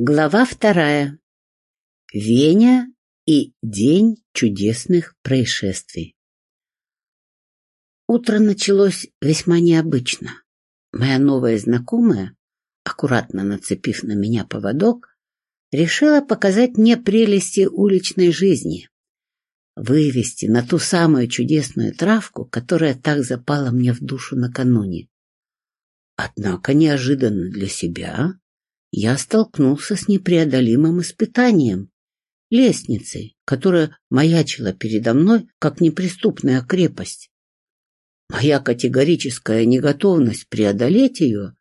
Глава вторая. Веня и День чудесных происшествий. Утро началось весьма необычно. Моя новая знакомая, аккуратно нацепив на меня поводок, решила показать мне прелести уличной жизни, вывести на ту самую чудесную травку, которая так запала мне в душу накануне. Однако неожиданно для себя я столкнулся с непреодолимым испытанием, лестницей, которая маячила передо мной, как неприступная крепость. Моя категорическая неготовность преодолеть ее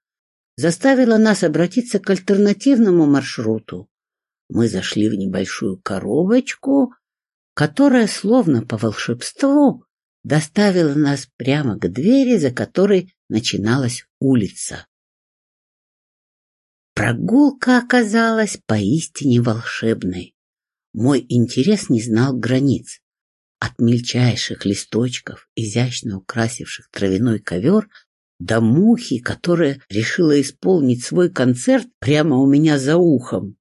заставила нас обратиться к альтернативному маршруту. Мы зашли в небольшую коробочку, которая, словно по волшебству, доставила нас прямо к двери, за которой начиналась улица. Прогулка оказалась поистине волшебной. Мой интерес не знал границ. От мельчайших листочков, изящно украсивших травяной ковер, до мухи, которая решила исполнить свой концерт прямо у меня за ухом.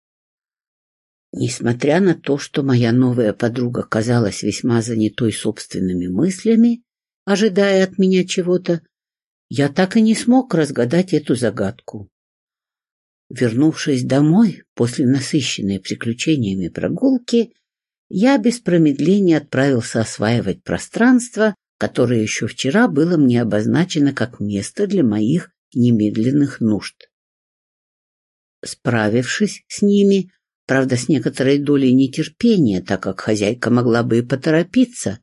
Несмотря на то, что моя новая подруга казалась весьма занятой собственными мыслями, ожидая от меня чего-то, я так и не смог разгадать эту загадку. Вернувшись домой после насыщенной приключениями прогулки, я без промедления отправился осваивать пространство, которое еще вчера было мне обозначено как место для моих немедленных нужд. Справившись с ними, правда, с некоторой долей нетерпения, так как хозяйка могла бы и поторопиться,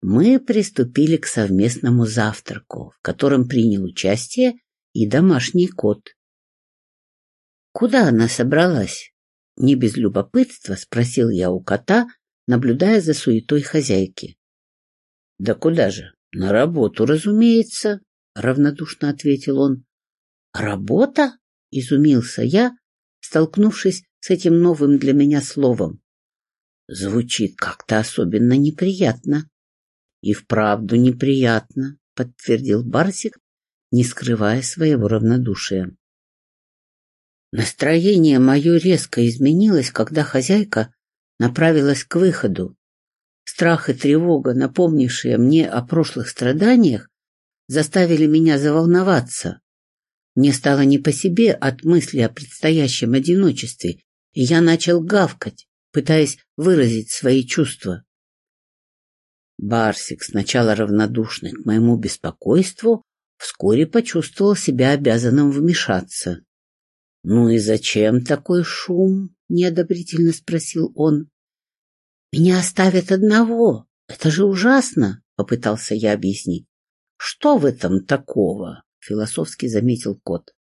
мы приступили к совместному завтраку, в котором принял участие и домашний кот. Куда она собралась? Не без любопытства спросил я у кота, наблюдая за суетой хозяйки. — Да куда же? На работу, разумеется, — равнодушно ответил он. — Работа? — изумился я, столкнувшись с этим новым для меня словом. Звучит как-то особенно неприятно. — И вправду неприятно, — подтвердил Барсик, не скрывая своего равнодушия. Настроение мое резко изменилось, когда хозяйка направилась к выходу. Страх и тревога, напомнившие мне о прошлых страданиях, заставили меня заволноваться. Мне стало не по себе от мысли о предстоящем одиночестве, и я начал гавкать, пытаясь выразить свои чувства. Барсик, сначала равнодушный к моему беспокойству, вскоре почувствовал себя обязанным вмешаться. «Ну и зачем такой шум?» — неодобрительно спросил он. «Меня оставят одного. Это же ужасно!» — попытался я объяснить. «Что в этом такого?» — философски заметил кот.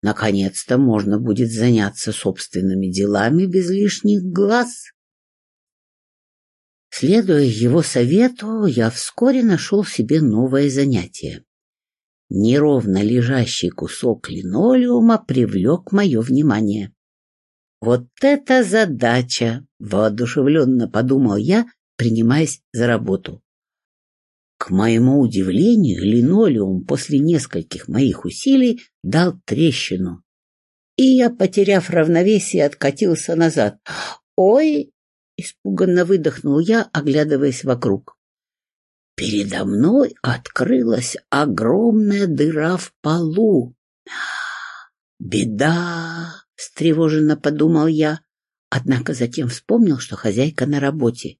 «Наконец-то можно будет заняться собственными делами без лишних глаз». Следуя его совету, я вскоре нашел себе новое занятие неровно лежащий кусок линолеума привлек мое внимание. «Вот это задача!» — воодушевленно подумал я, принимаясь за работу. К моему удивлению, линолеум после нескольких моих усилий дал трещину. И я, потеряв равновесие, откатился назад. «Ой!» — испуганно выдохнул я, оглядываясь вокруг. Передо мной открылась огромная дыра в полу. «Беда!» — встревоженно подумал я, однако затем вспомнил, что хозяйка на работе.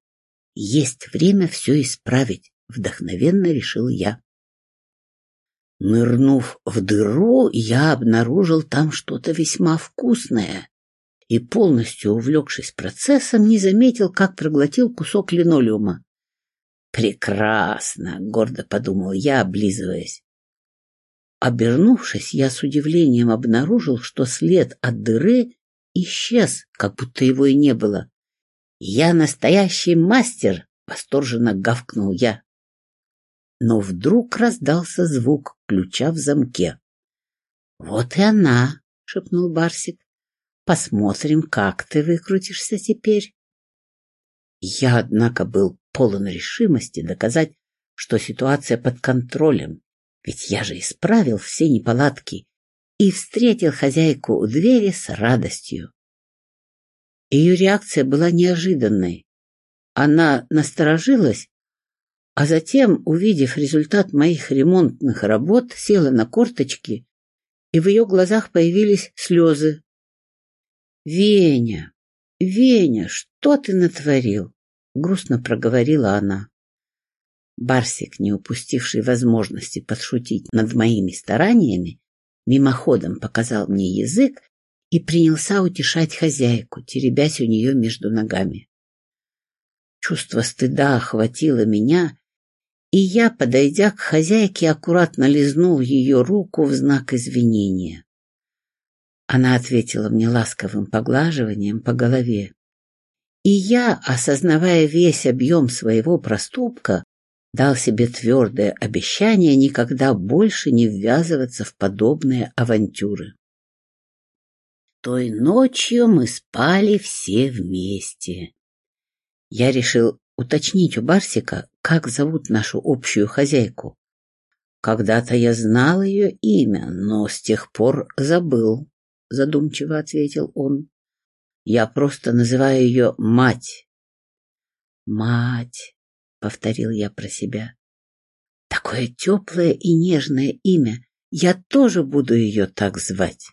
«Есть время все исправить», — вдохновенно решил я. Нырнув в дыру, я обнаружил там что-то весьма вкусное и, полностью увлекшись процессом, не заметил, как проглотил кусок линолеума. Прекрасно, гордо подумал я, облизываясь. Обернувшись, я с удивлением обнаружил, что след от дыры исчез, как будто его и не было. Я настоящий мастер, восторженно гавкнул я. Но вдруг раздался звук ключа в замке. Вот и она, шепнул Барсик. Посмотрим, как ты выкрутишься теперь. Я, однако, был полон решимости доказать, что ситуация под контролем, ведь я же исправил все неполадки и встретил хозяйку у двери с радостью. Ее реакция была неожиданной. Она насторожилась, а затем, увидев результат моих ремонтных работ, села на корточки, и в ее глазах появились слезы. «Веня, Веня, что ты натворил?» — грустно проговорила она. Барсик, не упустивший возможности подшутить над моими стараниями, мимоходом показал мне язык и принялся утешать хозяйку, теребясь у нее между ногами. Чувство стыда охватило меня, и я, подойдя к хозяйке, аккуратно лизнул ее руку в знак извинения. Она ответила мне ласковым поглаживанием по голове. И я, осознавая весь объем своего проступка, дал себе твердое обещание никогда больше не ввязываться в подобные авантюры. Той ночью мы спали все вместе. Я решил уточнить у Барсика, как зовут нашу общую хозяйку. Когда-то я знал ее имя, но с тех пор забыл, задумчиво ответил он. Я просто называю ее мать. Мать, повторил я про себя. Такое теплое и нежное имя. Я тоже буду ее так звать.